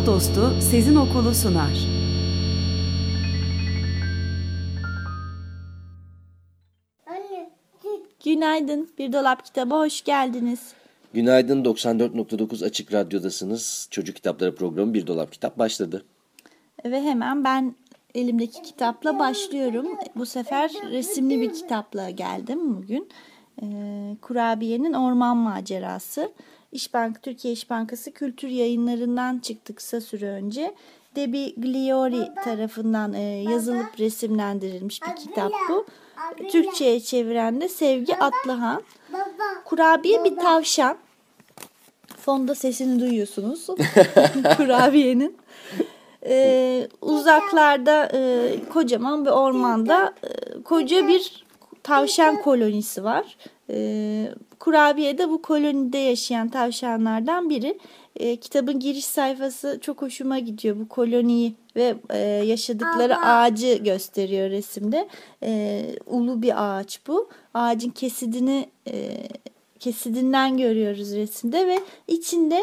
Kitap Dostu Sezin Okulu sunar. Günaydın. Bir Dolap Kitabı hoş geldiniz. Günaydın 94.9 Açık Radyo'dasınız. Çocuk Kitapları programı Bir Dolap Kitap başladı. Ve hemen ben elimdeki kitapla başlıyorum. Bu sefer resimli bir kitapla geldim bugün. Ee, Kurabiye'nin Orman Macerası. İş Bank, Türkiye İş Bankası kültür yayınlarından çıktı kısa süre önce. Debbie Gliori tarafından e, yazılıp resimlendirilmiş bir kitap bu. Türkçe'ye çeviren de Sevgi Atlıhan. Kurabiye bir tavşan. Fonda sesini duyuyorsunuz. Kurabiyenin. Ee, uzaklarda e, kocaman bir ormanda e, koca bir tavşan kolonisi var. E, kurabiye de bu kolonide yaşayan tavşanlardan biri. E, kitabın giriş sayfası çok hoşuma gidiyor. Bu koloniyi ve e, yaşadıkları Abla. ağacı gösteriyor resimde. E, ulu bir ağaç bu. Ağacın kesidini e, kesidinden görüyoruz resimde ve içinde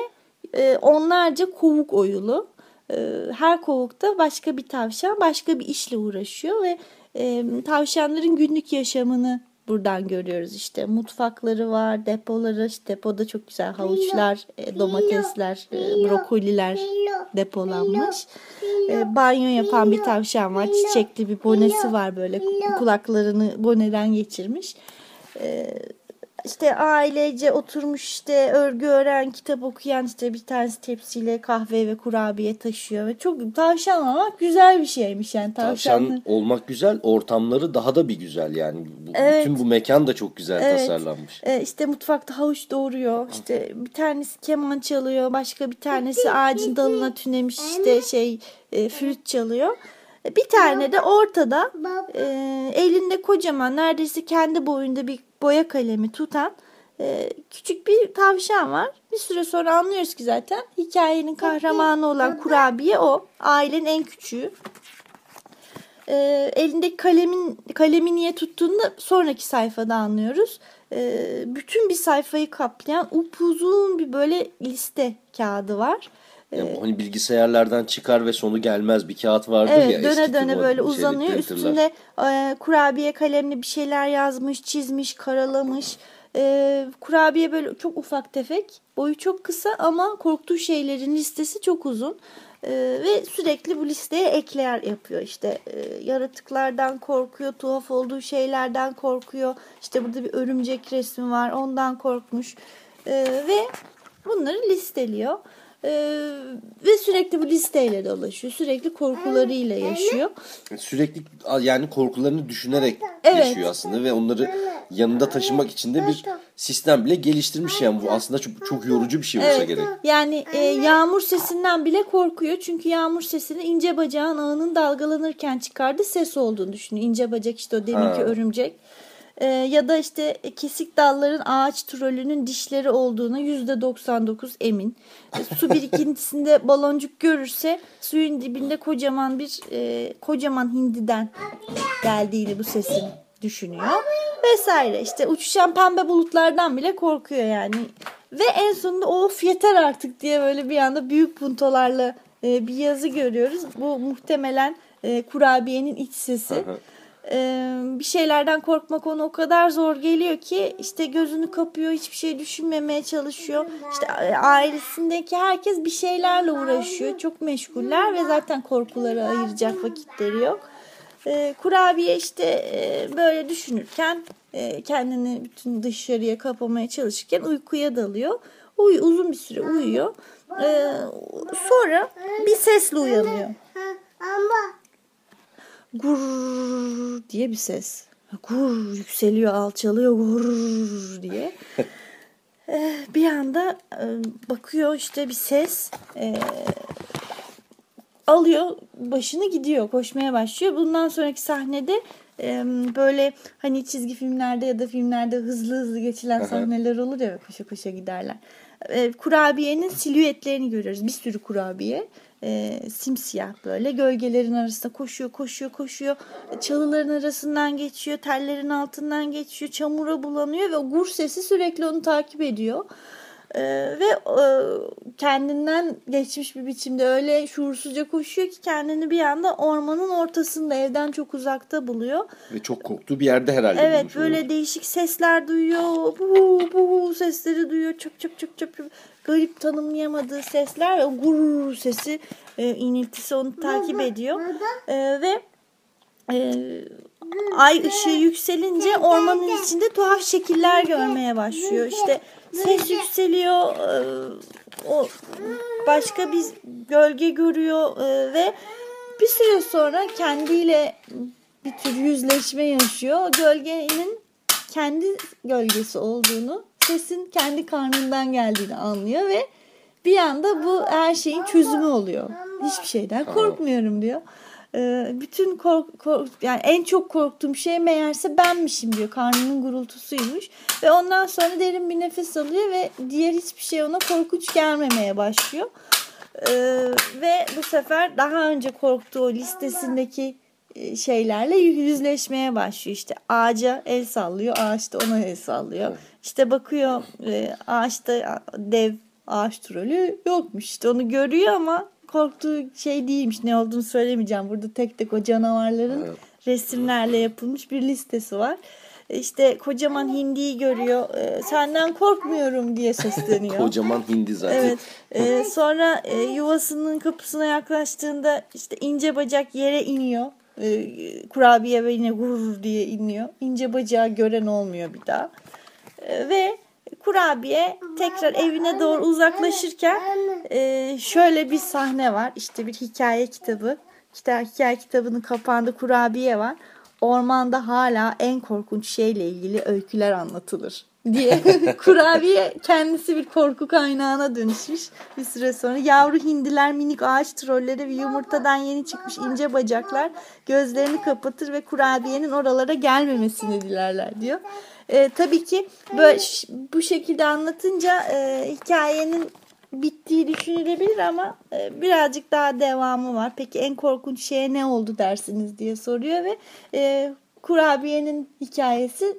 e, onlarca kovuk oyulu. E, her kovukta başka bir tavşan başka bir işle uğraşıyor ve e, tavşanların günlük yaşamını buradan görüyoruz işte. Mutfakları var depoları işte depoda çok güzel havuçlar e, domatesler e, brokoliler depolanmış. e, banyo yapan bir tavşan var çiçekli bir bonesi var böyle kulaklarını boneden geçirmiş işte ailece oturmuş işte örgü öğren, kitap okuyan işte bir tanesi tepsiyle kahve ve kurabiye taşıyor. Ve çok tavşan olmak güzel bir şeymiş yani. Tavşan olmak güzel, ortamları daha da bir güzel yani. Bu, evet. Bütün bu mekan da çok güzel evet. tasarlanmış. Ee, işte mutfakta havuç doğuruyor. İşte bir tanesi keman çalıyor, başka bir tanesi ağacın dalına tünemiş işte şey e, flüt çalıyor. E, bir tane de ortada e, elinde kocaman neredeyse kendi boyunda bir boya kalemi tutan e, küçük bir tavşan var. Bir süre sonra anlıyoruz ki zaten hikayenin kahramanı olan kurabiye o. Ailenin en küçüğü. E, elindeki kalemin kalemi niye tuttuğunu da sonraki sayfada anlıyoruz. E, bütün bir sayfayı kaplayan upuzun bir böyle liste kağıdı var. Yani ee, hani bilgisayarlardan çıkar ve sonu gelmez bir kağıt vardır evet, ya. Döne döne böyle uzanıyor. Üstünde e, kurabiye kalemle bir şeyler yazmış, çizmiş, karalamış. E, kurabiye böyle çok ufak tefek. Boyu çok kısa ama korktuğu şeylerin listesi çok uzun. E, ve sürekli bu listeye ekler yapıyor. İşte e, yaratıklardan korkuyor, tuhaf olduğu şeylerden korkuyor. İşte burada bir örümcek resmi var, ondan korkmuş. E, ve bunları listeliyor. Ee, ve sürekli bu listeyle dolaşıyor. Sürekli korkularıyla yaşıyor. Sürekli yani korkularını düşünerek evet. yaşıyor aslında ve onları yanında taşımak için de bir sistem bile geliştirmiş yani bu aslında çok, çok yorucu bir şey olsa evet. gerek. Yani e, yağmur sesinden bile korkuyor çünkü yağmur sesini ince bacağın ağının dalgalanırken çıkardı ses olduğunu düşünüyor. İnce bacak işte o deminki ha. örümcek e, ya da işte kesik dalların ağaç trolünün dişleri olduğuna yüzde 99 emin. E, su birikintisinde baloncuk görürse suyun dibinde kocaman bir e, kocaman hindiden geldiğini bu sesin düşünüyor. Vesaire işte uçuşan pembe bulutlardan bile korkuyor yani. Ve en sonunda of yeter artık diye böyle bir anda büyük puntolarla e, bir yazı görüyoruz. Bu muhtemelen e, kurabiyenin iç sesi. Hı bir şeylerden korkmak ona o kadar zor geliyor ki işte gözünü kapıyor hiçbir şey düşünmemeye çalışıyor. İşte ailesindeki herkes bir şeylerle uğraşıyor. Çok meşguller ve zaten korkuları ayıracak vakitleri yok. Kurabiye işte böyle düşünürken kendini bütün dışarıya kapamaya çalışırken uykuya dalıyor. Uy uzun bir süre uyuyor. Sonra bir sesle uyanıyor. Gur diye bir ses. Gur yükseliyor, alçalıyor gur diye. Ee, bir anda e, bakıyor işte bir ses. Ee, alıyor başını gidiyor koşmaya başlıyor. Bundan sonraki sahnede e, böyle hani çizgi filmlerde ya da filmlerde hızlı hızlı geçilen sahneler olur ya koşa koşa giderler. E, kurabiyenin silüetlerini görüyoruz. Bir sürü kurabiye e, simsiyah böyle gölgelerin arasında koşuyor koşuyor koşuyor çalıların arasından geçiyor tellerin altından geçiyor çamura bulanıyor ve o gur sesi sürekli onu takip ediyor. Ee, ve e, kendinden geçmiş bir biçimde öyle şuursuzca koşuyor ki kendini bir anda ormanın ortasında evden çok uzakta buluyor. Ve çok korktuğu bir yerde herhalde Evet böyle onu. değişik sesler duyuyor. Bu bu sesleri duyuyor. Çöp çöp çöp çöp. Garip tanımlayamadığı sesler ve o gurur sesi e, iniltisi onu takip ediyor. E, ve e, ay ışığı yükselince ormanın içinde tuhaf şekiller görmeye başlıyor. İşte ses yükseliyor. e, o başka bir gölge görüyor e, ve bir süre sonra kendiyle bir tür yüzleşme yaşıyor. Gölgenin kendi gölgesi olduğunu, sesin kendi karnından geldiğini anlıyor ve bir anda bu her şeyin çözümü oluyor. Hiçbir şeyden korkmuyorum diyor. Ee, bütün kork, kork yani en çok korktuğum şey meğerse benmişim diyor. Karnının gurultusuymuş ve ondan sonra derin bir nefes alıyor ve diğer hiçbir şey ona korkunç gelmemeye başlıyor. Ee, ve bu sefer daha önce korktuğu listesindeki e, şeylerle yüzleşmeye başlıyor. İşte ağaca el sallıyor, ağaç da ona el sallıyor. İşte bakıyor e, ağaçta dev ağaç trolü yokmuş. İşte onu görüyor ama korktuğu şey değilmiş. Ne olduğunu söylemeyeceğim. Burada tek tek o canavarların Evet. resimlerle yapılmış bir listesi var. E, İşte kocaman hindiyi görüyor. E, Senden korkmuyorum diye sesleniyor. Kocaman hindi zaten. Evet. Sonra e, yuvasının kapısına yaklaştığında işte ince bacak yere iniyor. Kurabiye ve yine gurur diye iniyor. İnce bacağı gören olmuyor bir daha. Ee, ve kurabiye tekrar evine doğru uzaklaşırken e, şöyle bir sahne var. İşte bir hikaye kitabı. İşte hikaye kitabının kapağında kurabiye var. Ormanda hala en korkunç şeyle ilgili öyküler anlatılır diye kurabiye kendisi bir korku kaynağına dönüşmüş bir süre sonra. Yavru hindiler minik ağaç trolleri ve yumurtadan yeni çıkmış ince bacaklar gözlerini kapatır ve kurabiyenin oralara gelmemesini dilerler diyor. Ee, tabii ki böyle bu şekilde anlatınca e, hikayenin bittiği düşünülebilir ama e, birazcık daha devamı var. Peki en korkunç şeye ne oldu dersiniz diye soruyor ve e, kurabiyenin hikayesi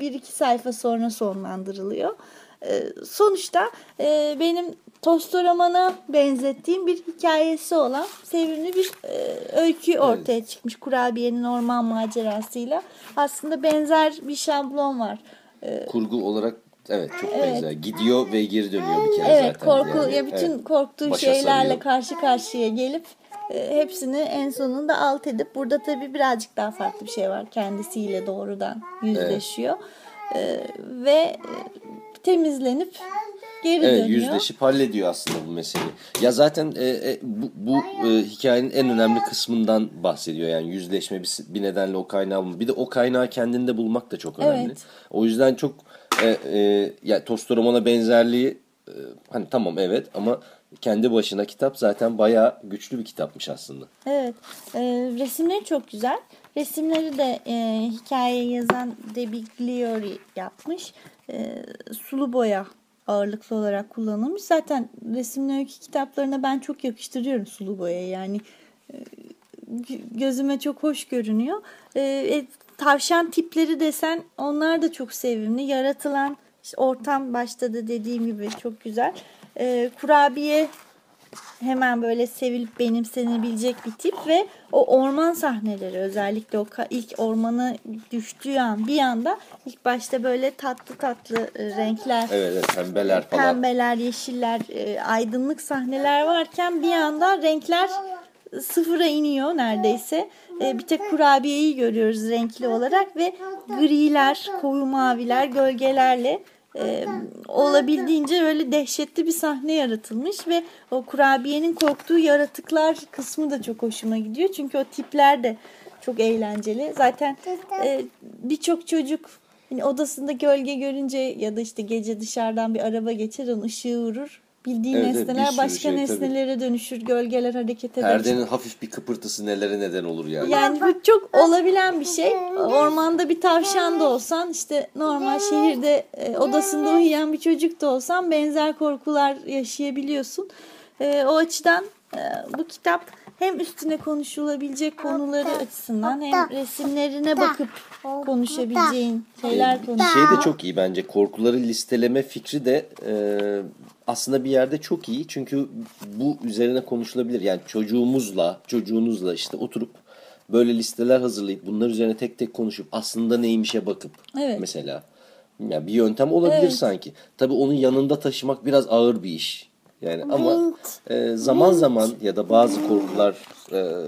bir iki sayfa sonra sonlandırılıyor. E, sonuçta e, benim Tostoromana benzettiğim bir hikayesi olan sevimli bir e, öykü ortaya çıkmış kurabiyenin orman macerasıyla. Aslında benzer bir şablon var. E, Kurgu olarak evet çok benzer. Gidiyor ve geri dönüyor bir kere Evet zaten. korku Yani, ya bütün evet. korktuğu Başa şeylerle sarıyor. karşı karşıya gelip hepsini en sonunda alt edip burada tabii birazcık daha farklı bir şey var. Kendisiyle doğrudan yüzleşiyor. E, ve e, temizlenip geri Evet dönüyor. yüzleşip hallediyor aslında bu meseleyi. Ya zaten e, e, bu, bu e, hikayenin en önemli kısmından bahsediyor. Yani yüzleşme bir, bir nedenle o kaynağı bulmak. Bir de o kaynağı kendinde bulmak da çok önemli. Evet. O yüzden çok e, e, ya Tostoromana benzerliği e, hani tamam evet ama kendi başına kitap zaten bayağı güçlü bir kitapmış aslında. Evet. E, resimleri çok güzel. Resimleri de e, hikayeyi yazan Debbie Gliori yapmış. E, sulu boya ağırlıklı olarak kullanılmış. Zaten resimli öykü kitaplarına ben çok yakıştırıyorum sulu boyayı. Yani e, gö- gözüme çok hoş görünüyor. E, e, tavşan tipleri desen onlar da çok sevimli. Yaratılan işte ortam başta da dediğim gibi çok güzel. E, kurabiye hemen böyle sevilip benimsenebilecek bir tip ve o orman sahneleri özellikle o ilk ormana düştüğü an bir anda ilk başta böyle tatlı tatlı e, renkler Evet, evet pembeler falan. pembeler, yeşiller, e, aydınlık sahneler varken bir anda renkler sıfıra iniyor neredeyse. E, bir tek kurabiyeyi görüyoruz renkli olarak ve griler, koyu maviler, gölgelerle e, olabildiğince böyle dehşetli bir sahne yaratılmış ve o kurabiyenin korktuğu yaratıklar kısmı da çok hoşuma gidiyor. Çünkü o tipler de çok eğlenceli. Zaten e, birçok çocuk hani odasında gölge görünce ya da işte gece dışarıdan bir araba geçer onun ışığı vurur. Bildiğin Evet, bir nesneler başka şey, tabii. nesnelere dönüşür, gölgeler hareket eder. Perdenin hafif bir kıpırtısı nelere neden olur yani. Yani bu çok olabilen bir şey. Ormanda bir tavşan da olsan işte normal şehirde e, odasında uyuyan bir çocuk da olsan benzer korkular yaşayabiliyorsun. E, o açıdan e, bu kitap hem üstüne konuşulabilecek konuları açısından hem resimlerine bakıp konuşabileceğin şeyler konuş. Şey de çok iyi bence korkuları listeleme fikri de e, aslında bir yerde çok iyi. Çünkü bu üzerine konuşulabilir. Yani çocuğumuzla, çocuğunuzla işte oturup böyle listeler hazırlayıp bunlar üzerine tek tek konuşup aslında neymişe bakıp Evet. mesela. Yani bir yöntem olabilir Evet. sanki. Tabii onun yanında taşımak biraz ağır bir iş. Yani ama e, zaman zaman ya da bazı korkular e,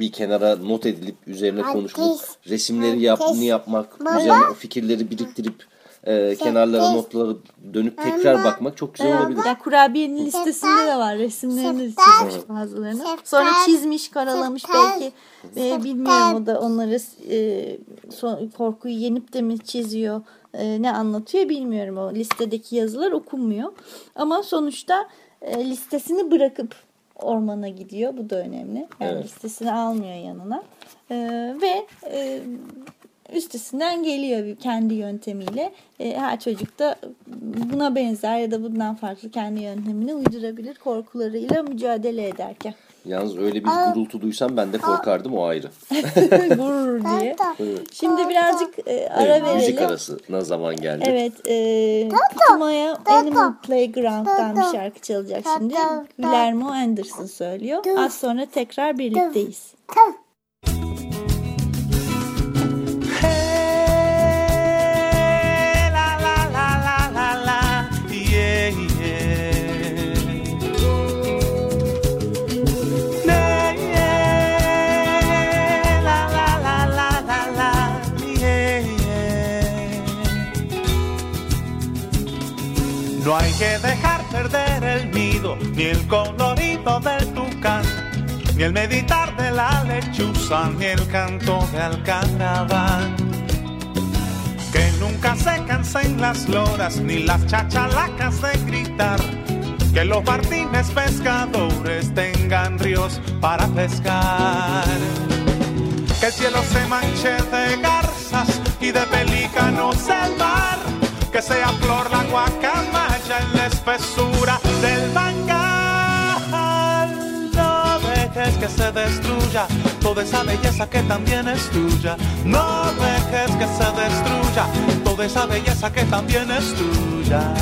bir kenara not edilip üzerine konuşulup resimleri yapını yapmak, üzerine o fikirleri biriktirip e, kenarlara notları dönüp tekrar bakmak çok güzel olabilir. Ya kurabiyenin listesinde de var. Resimlerini çizmiş bazılarını. Sonra çizmiş, karalamış belki. E, bilmiyorum o da onları e, son- korkuyu yenip de mi çiziyor, e, ne anlatıyor bilmiyorum. O listedeki yazılar okunmuyor. Ama sonuçta e, listesini bırakıp ormana gidiyor. Bu da önemli. Yani Evet. listesini almıyor yanına. E, ve e, üstesinden geliyor kendi yöntemiyle. E, her çocuk da buna benzer ya da bundan farklı kendi yöntemini uydurabilir korkularıyla mücadele ederken. Yalnız öyle bir gurultu duysam ben de korkardım o ayrı. Gurur diye. Şimdi birazcık e, ara Evet, verelim. müzik arasına zaman geldi. Evet, e, Putuma'ya Animal Playground'dan bir şarkı çalacak şimdi. Guillermo Anderson söylüyor. Az sonra tekrar birlikteyiz. Hey, del tucán, ni el meditar de la lechuza, ni el canto de alcaraván. Que nunca se cansen las loras, ni las chachalacas de gritar. Que los martines pescadores tengan ríos para pescar. Que el cielo se manche de garzas y de pelícanos el mar. Que sea flor la guacamaya en la espesura del mangal. Dejes que se destruya toda esa belleza que también es tuya. No dejes que se destruya toda esa belleza que también es tuya.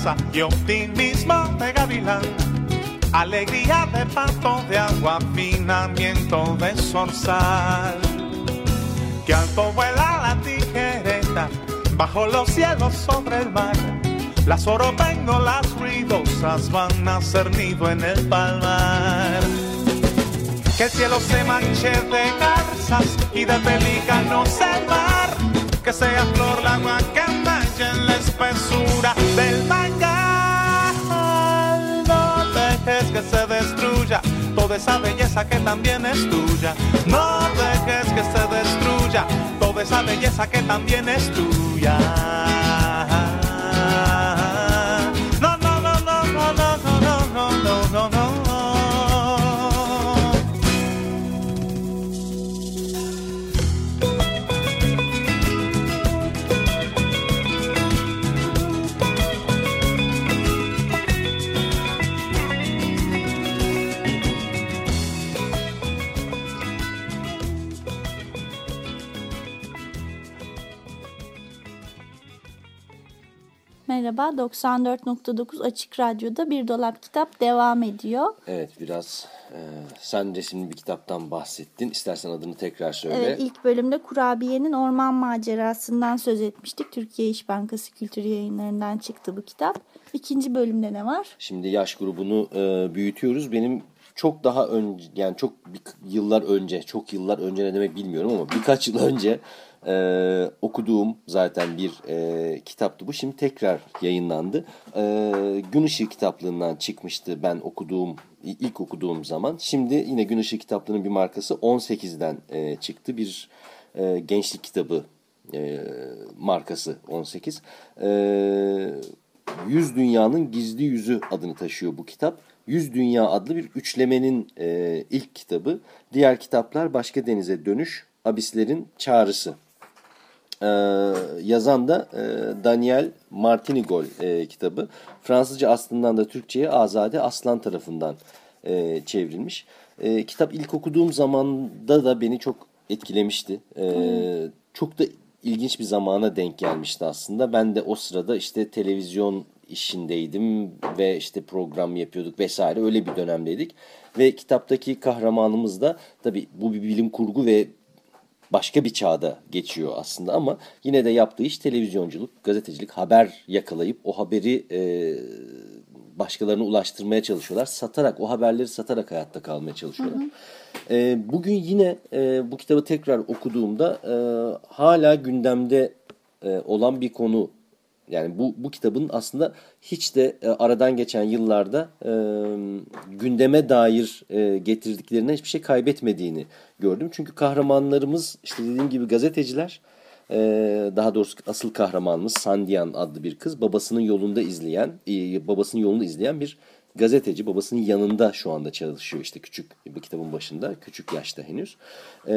Esperanza y optimismo de gavilán. Alegría de pato de agua, afinamiento de zorzal. Que alto vuela la tijereta, bajo los cielos sobre el mar. Las las ruidosas van a ser nido en el palmar. Que el cielo se manche de garzas y de pelícanos el mar. Que sea flor la guacamaya en la espesura del mangal. No dejes que se destruya toda esa belleza que también es tuya. No dejes que se destruya toda esa belleza que también es tuya. Merhaba. 94.9 Açık Radyo'da Bir Dolap Kitap devam ediyor. Evet biraz e, sen resimli bir kitaptan bahsettin. İstersen adını tekrar söyle. Evet ilk bölümde Kurabiye'nin Orman Macerası'ndan söz etmiştik. Türkiye İş Bankası Kültür Yayınları'ndan çıktı bu kitap. İkinci bölümde ne var? Şimdi yaş grubunu e, büyütüyoruz. Benim çok daha önce yani çok bir, yıllar önce çok yıllar önce ne demek bilmiyorum ama birkaç yıl önce e, okuduğum zaten bir e, kitaptı bu. Şimdi tekrar yayınlandı. E, Gün Işığı kitaplığından çıkmıştı ben okuduğum ilk okuduğum zaman. Şimdi yine Gün Işığı kitaplığının bir markası 18'den e, çıktı. Bir e, gençlik kitabı e, markası 18. E, Yüz Dünya'nın Gizli Yüzü adını taşıyor bu kitap. Yüz Dünya adlı bir üçlemenin e, ilk kitabı. Diğer kitaplar Başka Denize Dönüş, Abislerin Çağrısı. Ee, yazan da e, Daniel Martinigol e, kitabı. Fransızca aslından da Türkçe'ye Azade Aslan tarafından e, çevrilmiş. E, kitap ilk okuduğum zamanda da beni çok etkilemişti. E, çok da ilginç bir zamana denk gelmişti aslında. Ben de o sırada işte televizyon işindeydim ve işte program yapıyorduk vesaire öyle bir dönemdeydik. Ve kitaptaki kahramanımız da tabii bu bir bilim kurgu ve başka bir çağda geçiyor aslında ama yine de yaptığı iş televizyonculuk, gazetecilik, haber yakalayıp o haberi e, başkalarına ulaştırmaya çalışıyorlar. Satarak, o haberleri satarak hayatta kalmaya çalışıyorlar. Hı hı. E, bugün yine e, bu kitabı tekrar okuduğumda e, hala gündemde e, olan bir konu yani bu, bu kitabın aslında hiç de e, aradan geçen yıllarda e, gündeme dair e, getirdiklerine hiçbir şey kaybetmediğini gördüm. Çünkü kahramanlarımız işte dediğim gibi gazeteciler e, daha doğrusu asıl kahramanımız Sandian adlı bir kız babasının yolunda izleyen e, babasının yolunu izleyen bir gazeteci babasının yanında şu anda çalışıyor işte küçük bir kitabın başında küçük yaşta henüz e,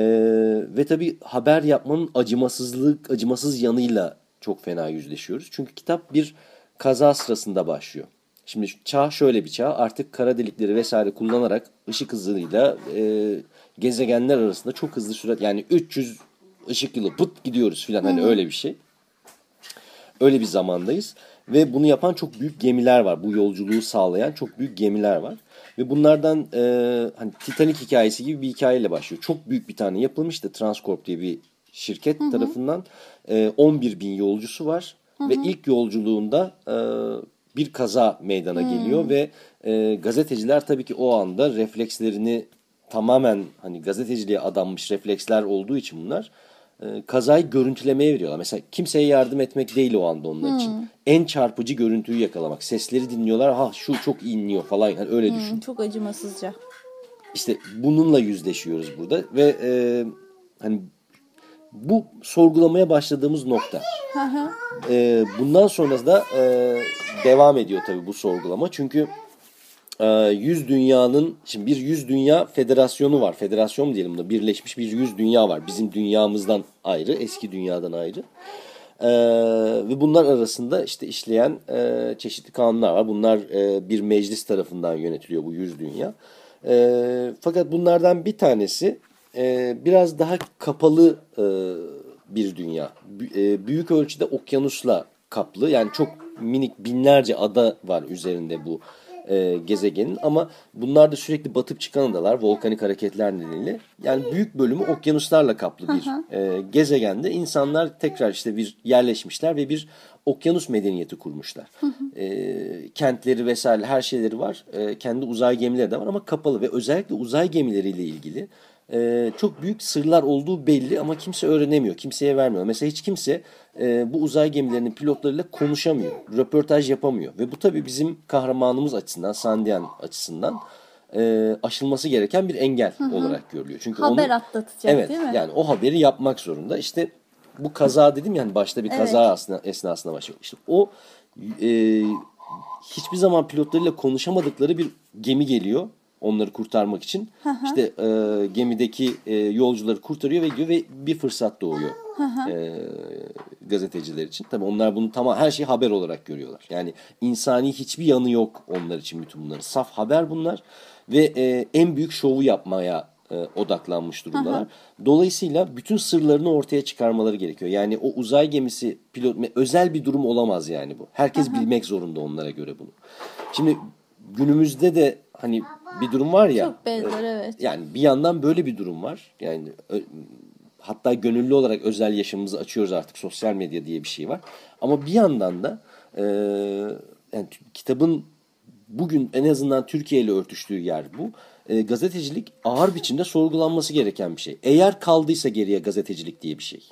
ve tabi haber yapmanın acımasızlık acımasız yanıyla çok fena yüzleşiyoruz. Çünkü kitap bir kaza sırasında başlıyor. Şimdi çağ şöyle bir çağ artık kara delikleri vesaire kullanarak ışık hızıyla e, gezegenler arasında çok hızlı sürat yani 300 ışık yılı pıt gidiyoruz filan hani öyle bir şey. Öyle bir zamandayız ve bunu yapan çok büyük gemiler var. Bu yolculuğu sağlayan çok büyük gemiler var. Ve bunlardan e, hani Titanic hikayesi gibi bir hikayeyle başlıyor. Çok büyük bir tane yapılmıştı Transcorp diye bir şirket hı hı. tarafından e, 11 bin yolcusu var. Hı hı. Ve ilk yolculuğunda e, bir kaza meydana hı. geliyor ve e, gazeteciler tabii ki o anda reflekslerini tamamen hani gazeteciliğe adanmış refleksler olduğu için bunlar e, kazayı görüntülemeye veriyorlar. Mesela kimseye yardım etmek değil o anda onlar hmm. için. En çarpıcı görüntüyü yakalamak. Sesleri dinliyorlar. Ha şu çok inliyor falan. Yani öyle hmm, düşün. Çok acımasızca. İşte bununla yüzleşiyoruz burada ve e, hani bu sorgulamaya başladığımız nokta. e, bundan sonra da e, devam ediyor tabii bu sorgulama. Çünkü e, yüz dünyanın şimdi bir yüz dünya federasyonu var. Federasyon diyelim de birleşmiş bir yüz dünya var. Bizim dünyamızdan ayrı, eski dünyadan ayrı. Ee, ve bunlar arasında işte işleyen e, çeşitli kanunlar var. Bunlar e, bir meclis tarafından yönetiliyor bu yüz dünya. E, fakat bunlardan bir tanesi e, biraz daha kapalı e, bir dünya. E, büyük ölçüde okyanusla kaplı. Yani çok minik binlerce ada var üzerinde bu e, gezegenin ama bunlar da sürekli batıp çıkan adalar volkanik hareketler nedeniyle. Yani büyük bölümü okyanuslarla kaplı bir e, gezegende insanlar tekrar işte bir yerleşmişler ve bir okyanus medeniyeti kurmuşlar. E, kentleri vesaire her şeyleri var. E, kendi uzay gemileri de var ama kapalı ve özellikle uzay gemileriyle ilgili e, çok büyük sırlar olduğu belli ama kimse öğrenemiyor, kimseye vermiyor. Mesela hiç kimse e, bu uzay gemilerinin pilotlarıyla konuşamıyor, röportaj yapamıyor. Ve bu tabii bizim kahramanımız açısından, Sandian açısından e, aşılması gereken bir engel hı hı. olarak görülüyor. Çünkü Haber onu, atlatacak evet, değil mi? Yani o haberi yapmak zorunda. İşte bu kaza dedim yani başta bir kaza evet. aslında, esnasında başlıyor. İşte o e, hiçbir zaman pilotlarıyla konuşamadıkları bir gemi geliyor onları kurtarmak için. Hı hı. İşte e, gemideki e, yolcuları kurtarıyor ve diyor ve bir fırsat doğuyor hı hı. E, gazeteciler için. Tabii onlar bunu tamam her şeyi haber olarak görüyorlar. Yani insani hiçbir yanı yok onlar için bütün bunların. Saf haber bunlar ve e, en büyük şovu yapmaya e, odaklanmış durumdalar. Dolayısıyla bütün sırlarını ortaya çıkarmaları gerekiyor. Yani o uzay gemisi pilot özel bir durum olamaz yani bu. Herkes bilmek zorunda onlara göre bunu. Şimdi günümüzde de hani bir durum var ya. Çok benzer e, evet. Yani bir yandan böyle bir durum var. Yani hatta gönüllü olarak özel yaşamımızı açıyoruz artık. Sosyal medya diye bir şey var. Ama bir yandan da e, yani kitabın bugün en azından Türkiye ile örtüştüğü yer bu. E, gazetecilik ağır biçimde sorgulanması gereken bir şey. Eğer kaldıysa geriye gazetecilik diye bir şey.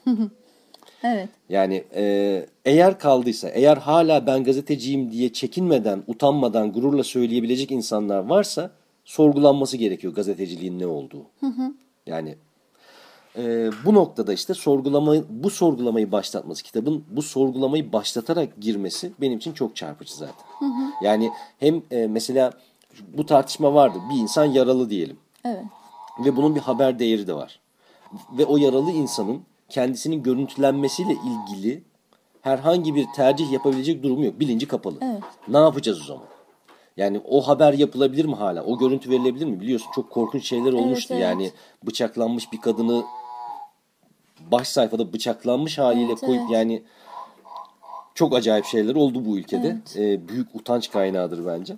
Evet. Yani e, eğer kaldıysa, eğer hala ben gazeteciyim diye çekinmeden, utanmadan, gururla söyleyebilecek insanlar varsa sorgulanması gerekiyor gazeteciliğin ne olduğu. Yani e, bu noktada işte sorgulamayı, bu sorgulamayı başlatması, kitabın bu sorgulamayı başlatarak girmesi benim için çok çarpıcı zaten. Yani hem e, mesela bu tartışma vardı. Bir insan yaralı diyelim. Evet. Ve bunun bir haber değeri de var. Ve o yaralı insanın kendisinin görüntülenmesiyle ilgili herhangi bir tercih yapabilecek durumu yok. Bilinci kapalı. Evet. Ne yapacağız o zaman? Yani o haber yapılabilir mi hala? O görüntü verilebilir mi? Biliyorsun çok korkunç şeyler olmuştu. evet. Yani bıçaklanmış bir kadını baş sayfada bıçaklanmış haliyle Evet, koyup evet. yani çok acayip şeyler oldu bu ülkede. Evet. Ee, büyük utanç kaynağıdır bence.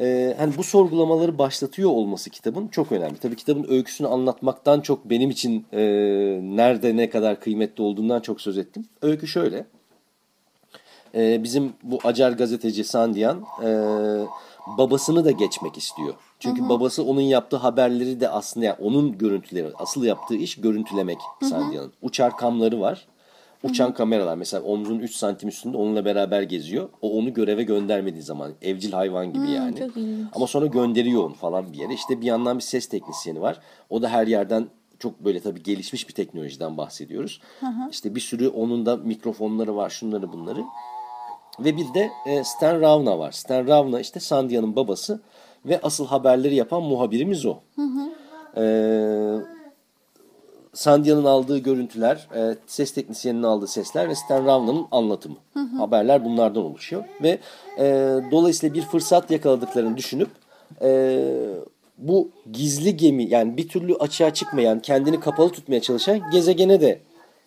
Ee, hani bu sorgulamaları başlatıyor olması kitabın çok önemli. Tabii kitabın öyküsünü anlatmaktan çok benim için e, nerede ne kadar kıymetli olduğundan çok söz ettim. Öykü şöyle. Ee, bizim bu acar gazeteci Sandiyan e, babasını da geçmek istiyor. Çünkü babası onun yaptığı haberleri de aslında yani onun görüntüleri, asıl yaptığı iş görüntülemek Sandiyan'ın. Uçar kamları var. Uçan kameralar mesela omzunun 3 santim üstünde onunla beraber geziyor. O onu göreve göndermediği zaman evcil hayvan gibi yani. çok ilginç. Ama sonra gönderiyor onu falan bir yere. İşte bir yandan bir ses teknisyeni var. O da her yerden çok böyle tabii gelişmiş bir teknolojiden bahsediyoruz. İşte bir sürü onun da mikrofonları var, şunları bunları. Ve bir de e, Stan Ravna var. Stan Ravna işte Sandia'nın babası ve asıl haberleri yapan muhabirimiz o. Ee, Sandia'nın aldığı görüntüler, e, ses teknisyeninin aldığı sesler ve Stan Ravna'nın anlatımı. Haberler bunlardan oluşuyor. Ve e, dolayısıyla bir fırsat yakaladıklarını düşünüp e, bu gizli gemi yani bir türlü açığa çıkmayan, kendini kapalı tutmaya çalışan gezegene de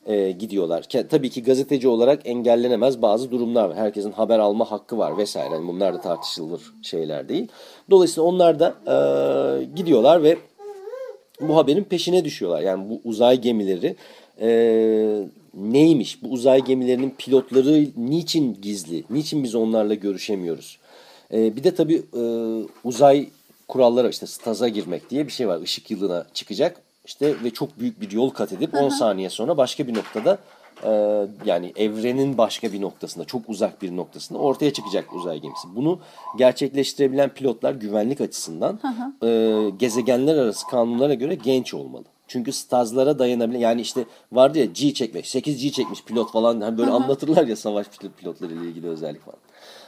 e, gidiyorlar. Ke- Tabii ki gazeteci olarak engellenemez bazı durumlar var. Herkesin haber alma hakkı var vesaire. Yani bunlar da tartışılır şeyler değil. Dolayısıyla onlar da e, gidiyorlar ve bu haberin peşine düşüyorlar. Yani bu uzay gemileri e, neymiş? Bu uzay gemilerinin pilotları niçin gizli? Niçin biz onlarla görüşemiyoruz? E, bir de tabii e, uzay kuralları işte staza girmek diye bir şey var. Işık yılına çıkacak. İşte ve çok büyük bir yol kat edip 10 saniye sonra başka bir noktada yani evrenin başka bir noktasında çok uzak bir noktasında ortaya çıkacak uzay gemisi. Bunu gerçekleştirebilen pilotlar güvenlik açısından e, gezegenler arası kanunlara göre genç olmalı. Çünkü stazlara dayanabilen yani işte vardı ya G çekmek 8G çekmiş pilot falan hani böyle anlatırlar ya savaş pilotları ile ilgili özellik falan.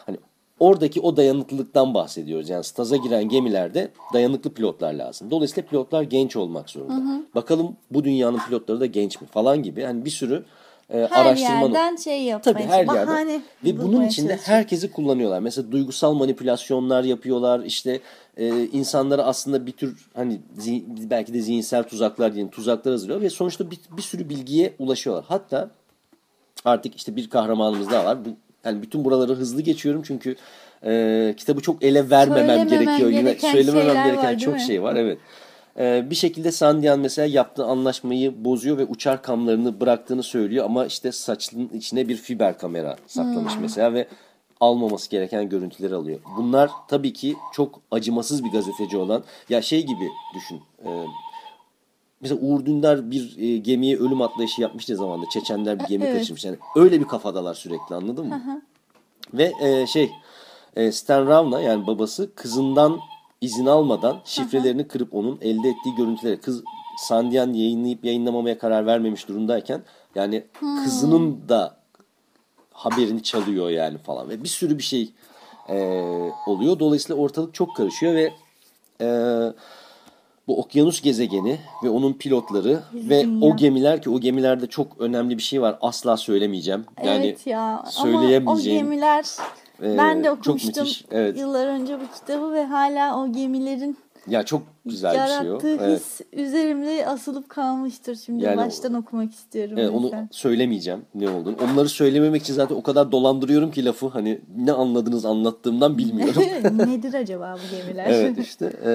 Hani oradaki o dayanıklılıktan bahsediyoruz. Yani staza giren gemilerde dayanıklı pilotlar lazım. Dolayısıyla pilotlar genç olmak zorunda. Bakalım bu dünyanın pilotları da genç mi falan gibi. Yani bir sürü e, Her araştırmanın yerden şey yapmaya Tabii her bahane yerden. Ve bunun içinde herkesi kullanıyorlar. Mesela duygusal manipülasyonlar yapıyorlar. İşte e, insanlara aslında bir tür hani belki de zihinsel tuzaklar diyelim tuzaklar hazırlıyor ve sonuçta bir, bir sürü bilgiye ulaşıyorlar. Hatta artık işte bir kahramanımız daha var. Bu, yani bütün buraları hızlı geçiyorum çünkü e, kitabı çok ele vermemem Söylememen gerekiyor. Gereken söylememem gereken var, çok mi? şey var. Evet. E, bir şekilde Sandiyan mesela yaptığı anlaşmayı bozuyor ve uçar kamlarını bıraktığını söylüyor ama işte saçının içine bir fiber kamera saklamış Hmm. mesela ve almaması gereken görüntüleri alıyor. Bunlar tabii ki çok acımasız bir gazeteci olan ya şey gibi düşün. E, Mesela Uğur Dündar bir e, gemiye ölüm atlayışı yapmış ne zamanda. Çeçenler bir gemi Evet. kaçırmış. Yani öyle bir kafadalar sürekli anladın mı? Ve e, şey e, Stan Ravna yani babası kızından izin almadan şifrelerini kırıp onun elde ettiği görüntüleri kız Sandiyan yayınlayıp yayınlamamaya karar vermemiş durumdayken yani kızının da haberini çalıyor yani falan ve bir sürü bir şey e, oluyor. Dolayısıyla ortalık çok karışıyor ve e, bu okyanus gezegeni ve onun pilotları ve o gemiler ki o gemilerde çok önemli bir şey var asla söylemeyeceğim. Yani evet ya ama o söyleyemeyeceğim. gemiler Ee, ben de çok okumuştum müthiş, evet. yıllar önce bu kitabı ve hala o gemilerin Ya çok güzel bir şey o. Evet. his üzerimde asılıp kalmıştır. Şimdi Yani baştan okumak istiyorum. Evet, onu söylemeyeceğim ne olduğunu. Onları söylememek için zaten o kadar dolandırıyorum ki lafı hani ne anladınız anlattığımdan bilmiyorum. Nedir acaba bu gemiler? evet işte e,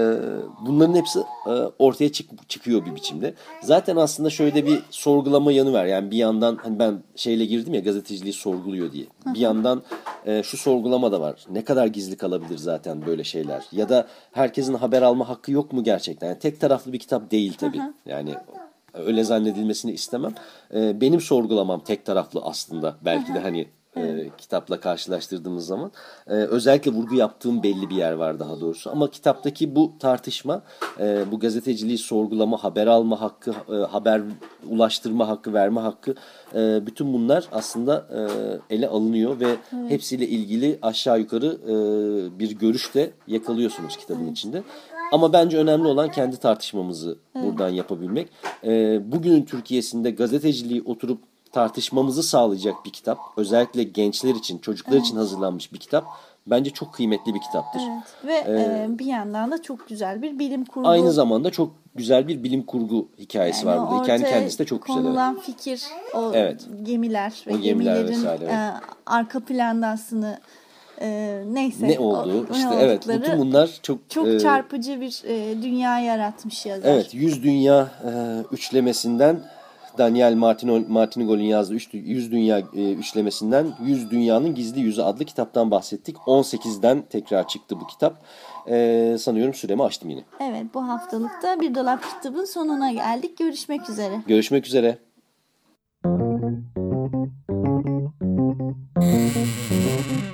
bunların hepsi e, ortaya çık- çıkıyor bir biçimde. Zaten aslında şöyle bir sorgulama yanı var. Yani bir yandan hani ben şeyle girdim ya gazeteciliği sorguluyor diye. Bir yandan e, şu sorgulama da var. Ne kadar gizli kalabilir zaten böyle şeyler? Ya da herkesin haber alma hakkı yok mu gerçekten? Yani tek taraflı bir kitap değil tabii. Yani öyle zannedilmesini istemem. E, benim sorgulamam tek taraflı aslında. Belki de hani e, kitapla karşılaştırdığımız zaman. E, özellikle vurgu yaptığım belli bir yer var daha doğrusu. Ama kitaptaki bu tartışma, e, bu gazeteciliği sorgulama, haber alma hakkı, e, haber ulaştırma hakkı, verme hakkı, e, bütün bunlar aslında e, ele alınıyor ve hepsiyle ilgili aşağı yukarı e, bir görüş de yakalıyorsunuz kitabın içinde. Ama bence önemli olan kendi tartışmamızı buradan yapabilmek. E, bugünün Türkiye'sinde gazeteciliği oturup tartışmamızı sağlayacak bir kitap. Özellikle gençler için, çocuklar için hazırlanmış bir kitap. Bence çok kıymetli bir kitaptır. Evet. Ve e, bir yandan da çok güzel bir bilim kurgu. Aynı zamanda çok güzel bir bilim kurgu hikayesi Yani var burada. ortaya kendisi de çok güzel. evet. Konulan fikir, o Evet. gemiler ve O gemiler gemilerin vesaire, evet. e, arka planda aslında e, neyse. Ne o- olduğu, ne işte evet oldukları bütün bunlar çok çok e, çarpıcı bir e, dünya yaratmış yazar. Evet, Yüz Dünya e, üçlemesinden Daniel Martino, Martinigol'ün yazdığı üç, Yüz Dünya e, üçlemesinden Yüz Dünya'nın Gizli Yüzü adlı kitaptan bahsettik. 18'den tekrar çıktı bu kitap. E, sanıyorum süremi açtım yine. Evet, bu haftalıkta bir dolap kitabın sonuna geldik. Görüşmek üzere. Görüşmek üzere.